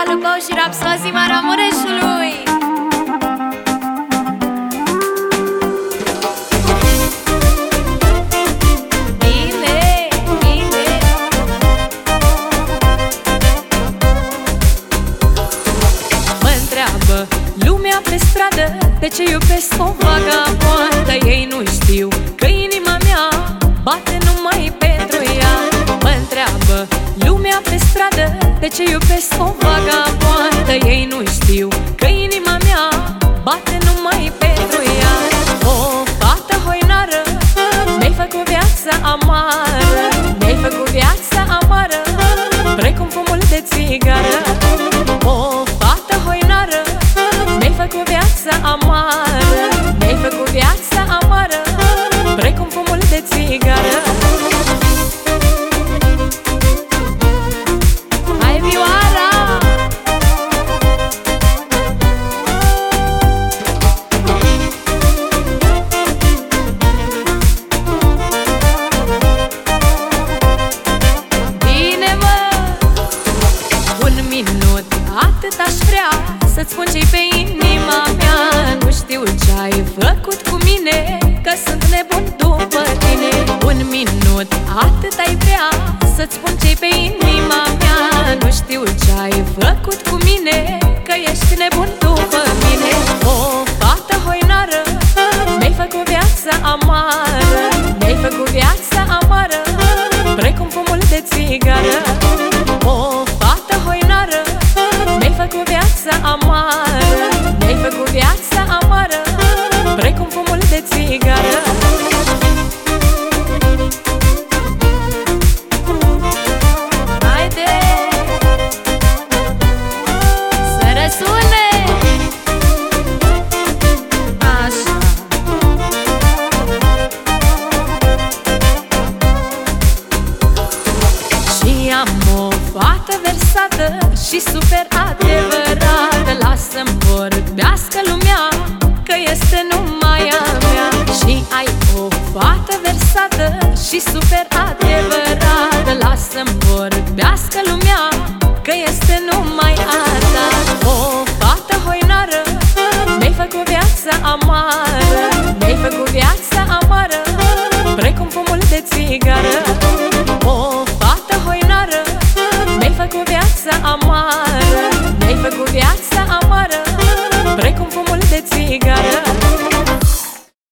Luca Lupău și Rapsozi Maramureșului Bine, bine. Mă întreabă lumea pe stradă De ce iubesc o vagabondă? Ei nu știu De ce iubesc o vagabondă Ei nu știu că inima mea Bate numai Să-ți spun ce pe inima mea. Nu știu ce ai făcut cu mine Că sunt nebun după tine. Un minut, atât ai vrea Să-ți spun ce pe inima mea. Nu știu ce ai făcut cu mine Că ești nebun după mine. O fată hoinară Mi-ai făcut viața amară. Mi-ai făcut viața amară Precum fumul de țigară. O fată hoinară Mi-ai făcut viața amară țigară Haide Să răsune. Așa. Și am o fată versată și super adevărată. Lasă-mi vorbească lumea că este numai interesată și super adevărată Lasă-mi vorbească lumea că este numai a ta O fată hoinară, mi-ai făcut viața amară